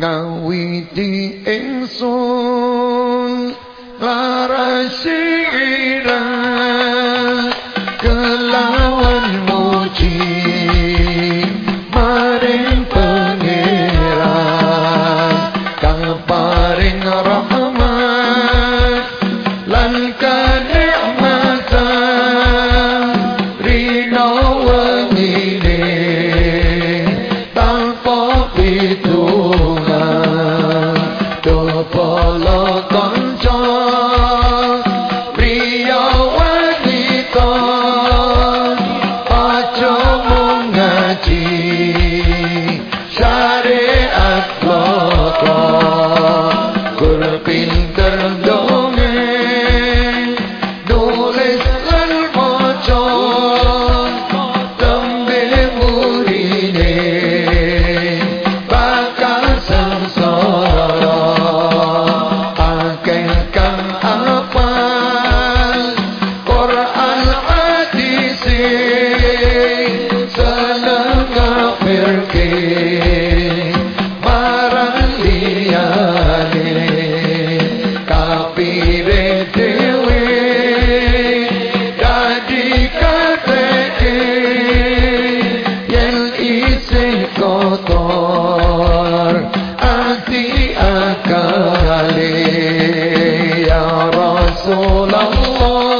ngawiti ingsun larasi todo. 莫浪